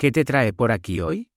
¿Qué te trae por aquí hoy?